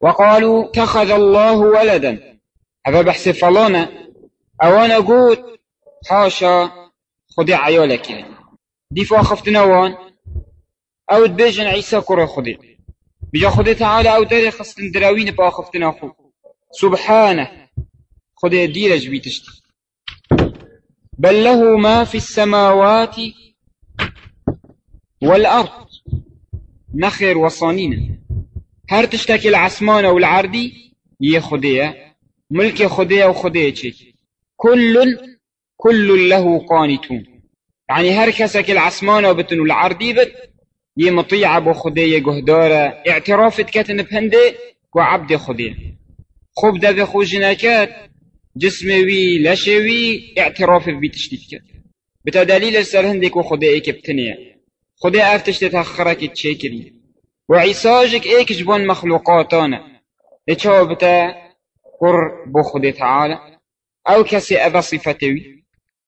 وقالوا اتخذ الله ولدا. هذا بحث فلانا أوانا قوت حاشا خدي عيالك يعني. دي خفتنا وان أو تبيجن عيسى كره خدي. بجا خدي تعالى أو داري خصن دراوين خفتنا خو سبحانه. خدي ديرج بيتشتي بل له ما في السماوات والأرض. نخر وصانين هر تشتكي العسمان والعردي يه خديه ملك خديه وخديه كل كل له قانتون. يعني هر كسك العسمان وبتن العردي بت يه مطيعة بو خديه قهدارة اعتراف كتن بهنده وعبد خديه خب ده بخو جناكات جسموي لشوي اعتراف بيتشتيك بتا دليل السر هندك وخديه كبتنيه خديه افتش تتأخرك تشيكري وعيساجك ايك جبون مخلوقاتانا. لچو بتا؟ قر بو تعالى. أو كسي اذا صفتوي